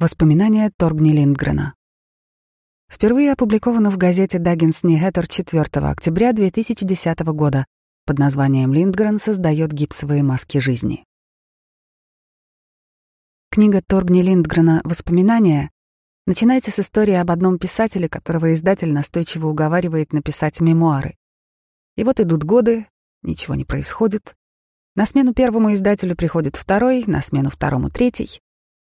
Воспоминания Торгни Линдгрена. Впервые опубликовано в газете Даггинс Нигеттер 4 октября 2010 года под названием «Линдгрен создает гипсовые маски жизни». Книга Торгни Линдгрена «Воспоминания» начинается с истории об одном писателе, которого издатель настойчиво уговаривает написать мемуары. И вот идут годы, ничего не происходит. На смену первому издателю приходит второй, на смену второму третий.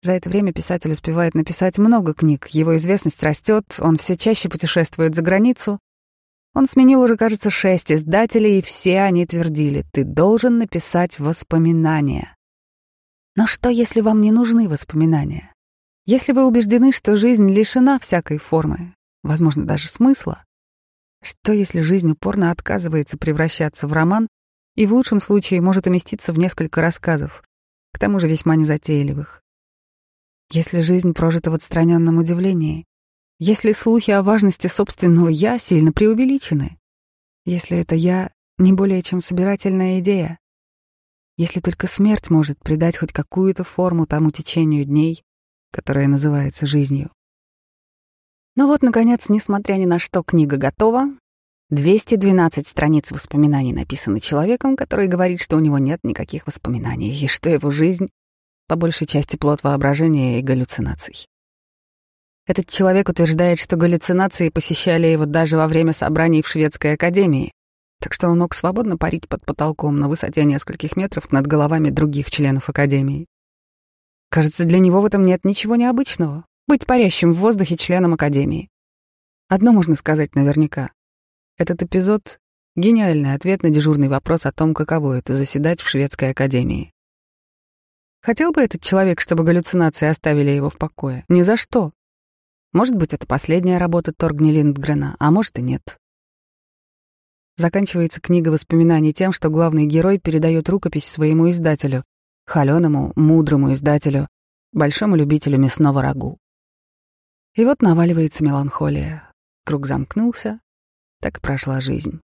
За это время писатель успевает написать много книг, его известность растет, он все чаще путешествует за границу. Он сменил уже, кажется, шесть издателей, и все они твердили, ты должен написать воспоминания. Но что, если вам не нужны воспоминания? Если вы убеждены, что жизнь лишена всякой формы, возможно, даже смысла, что, если жизнь упорно отказывается превращаться в роман и в лучшем случае может уместиться в несколько рассказов, к тому же весьма незатейливых? Если жизнь прожита в отстраненном удивлении, если слухи о важности собственного «я» сильно преувеличены, если это «я» не более чем собирательная идея, если только смерть может придать хоть какую-то форму тому течению дней, которое называется жизнью. Ну вот, наконец, несмотря ни на что, книга готова. 212 страниц воспоминаний написаны человеком, который говорит, что у него нет никаких воспоминаний, и что его жизнь по большей части плод воображения и галлюцинаций. Этот человек утверждает, что галлюцинации посещали его даже во время собраний в шведской академии, так что он мог свободно парить под потолком на высоте нескольких метров над головами других членов академии. Кажется, для него в этом нет ничего необычного — быть парящим в воздухе членом академии. Одно можно сказать наверняка. Этот эпизод — гениальный ответ на дежурный вопрос о том, каково это — заседать в шведской академии. Хотел бы этот человек, чтобы галлюцинации оставили его в покое? Ни за что. Может быть, это последняя работа Торгни Линдгрена, а может и нет. Заканчивается книга воспоминаний тем, что главный герой передает рукопись своему издателю, холеному, мудрому издателю, большому любителю мясного рагу. И вот наваливается меланхолия. Круг замкнулся, так и прошла жизнь.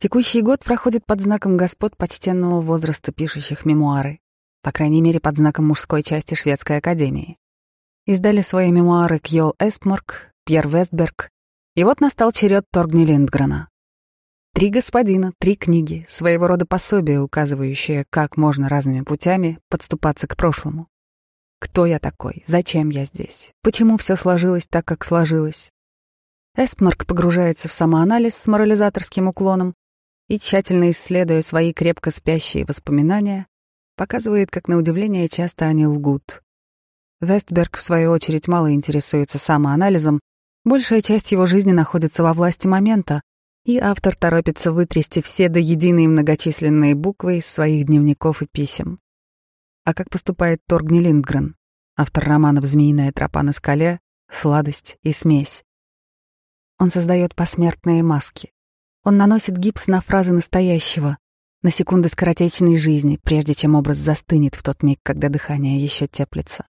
Текущий год проходит под знаком господ почтенного возраста, пишущих мемуары по крайней мере под знаком мужской части шведской академии. Издали свои мемуары Кьол Эспморк, Пьер Вестберг, и вот настал черед Торгни Линдгрена. Три господина, три книги, своего рода пособие, указывающее, как можно разными путями подступаться к прошлому. Кто я такой? Зачем я здесь? Почему все сложилось так, как сложилось? Эспмарк погружается в самоанализ с морализаторским уклоном и, тщательно исследуя свои крепко спящие воспоминания, показывает, как на удивление часто они лгут. Вестберг, в свою очередь, мало интересуется самоанализом, большая часть его жизни находится во власти момента, и автор торопится вытрясти все до единой многочисленные буквы из своих дневников и писем. А как поступает Торгни Линдгрен, автор романов «Змеиная тропа на скале», «Сладость» и «Смесь»? Он создает посмертные маски. Он наносит гипс на фразы настоящего, на секунды скоротечной жизни, прежде чем образ застынет в тот миг, когда дыхание еще теплится.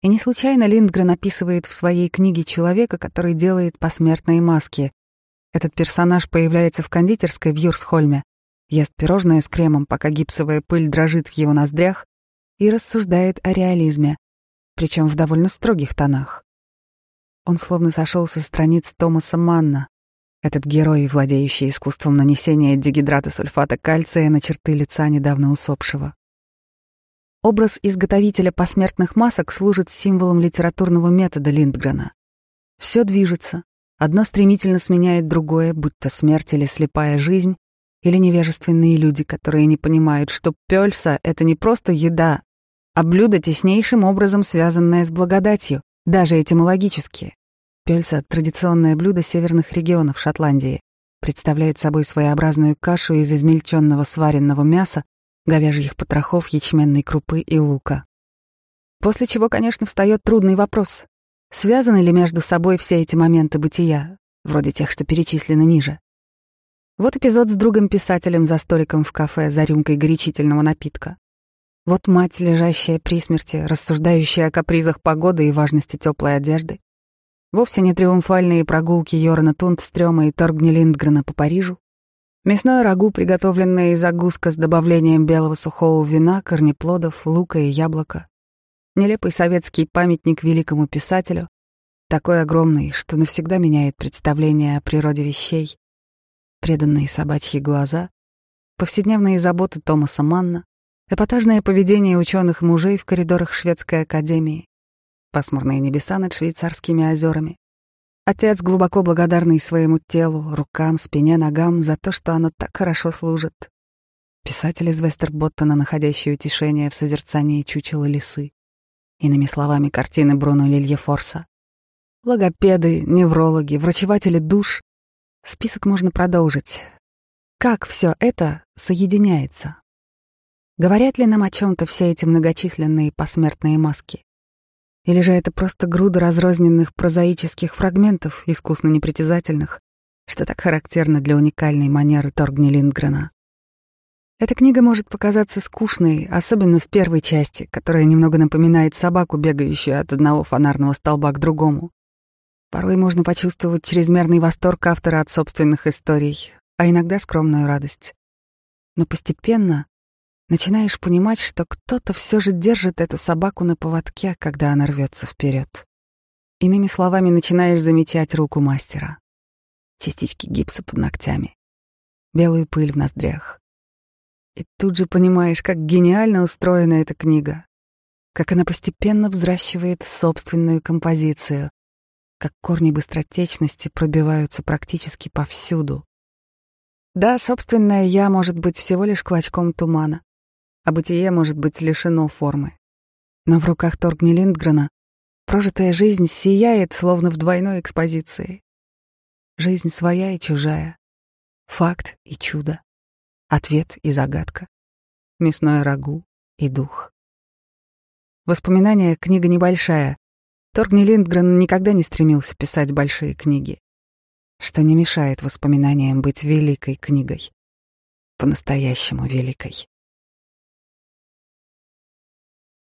И не случайно Линдгрен описывает в своей книге человека, который делает посмертные маски. Этот персонаж появляется в кондитерской в Юрсхольме, ест пирожное с кремом, пока гипсовая пыль дрожит в его ноздрях, и рассуждает о реализме, причем в довольно строгих тонах. Он словно сошел со страниц Томаса Манна, этот герой, владеющий искусством нанесения дигидрата сульфата кальция на черты лица недавно усопшего. Образ изготовителя посмертных масок служит символом литературного метода Линдгрена. Все движется, одно стремительно сменяет другое, будь то смерть или слепая жизнь, или невежественные люди, которые не понимают, что пёльса — это не просто еда, а блюдо, теснейшим образом связанное с благодатью, даже этимологически. Пельса — традиционное блюдо северных регионов Шотландии. Представляет собой своеобразную кашу из измельченного сваренного мяса, говяжьих потрохов, ячменной крупы и лука. После чего, конечно, встает трудный вопрос. Связаны ли между собой все эти моменты бытия, вроде тех, что перечислены ниже? Вот эпизод с другом-писателем за столиком в кафе за рюмкой горячительного напитка. Вот мать, лежащая при смерти, рассуждающая о капризах погоды и важности теплой одежды. Вовсе не триумфальные прогулки Йорна Тундстрёма и Торгни Линдгрена по Парижу. Мясное рагу, приготовленное из агуска с добавлением белого сухого вина, корнеплодов, лука и яблока. Нелепый советский памятник великому писателю, такой огромный, что навсегда меняет представление о природе вещей, преданные собачьи глаза, повседневные заботы Томаса Манна, эпатажное поведение ученых мужей в коридорах шведской академии, пасмурные небеса над швейцарскими озерами, отец, глубоко благодарный своему телу, рукам, спине, ногам за то, что оно так хорошо служит, писатель из Вестерботтона, находящий утешение в созерцании чучела лисы, иными словами, картины Бруно Лильефорса, Логопеды, неврологи, врачеватели душ. Список можно продолжить. Как все это соединяется? Говорят ли нам о чем-то все эти многочисленные посмертные маски? Или же это просто груда разрозненных прозаических фрагментов, искусно непритязательных, что так характерно для уникальной манеры Торгни Линдгрена? Эта книга может показаться скучной, особенно в первой части, которая немного напоминает собаку, бегающую от одного фонарного столба к другому. Порой можно почувствовать чрезмерный восторг автора от собственных историй, а иногда скромную радость. Но постепенно начинаешь понимать, что кто-то все же держит эту собаку на поводке, когда она рвется вперед. Иными словами, начинаешь замечать руку мастера. Частички гипса под ногтями, белую пыль в ноздрях. И тут же понимаешь, как гениально устроена эта книга, как она постепенно взращивает собственную композицию, как корни быстротечности пробиваются практически повсюду. Да, собственное «я» может быть всего лишь клочком тумана, а бытие может быть лишено формы. Но в руках Торгни Линдгрена прожитая жизнь сияет, словно в двойной экспозиции. Жизнь своя и чужая, факт и чудо, ответ и загадка, мясное рагу и дух. Воспоминания — книга небольшая, Торгни Линдгрен никогда не стремился писать большие книги, что не мешает воспоминаниям быть великой книгой, по-настоящему великой.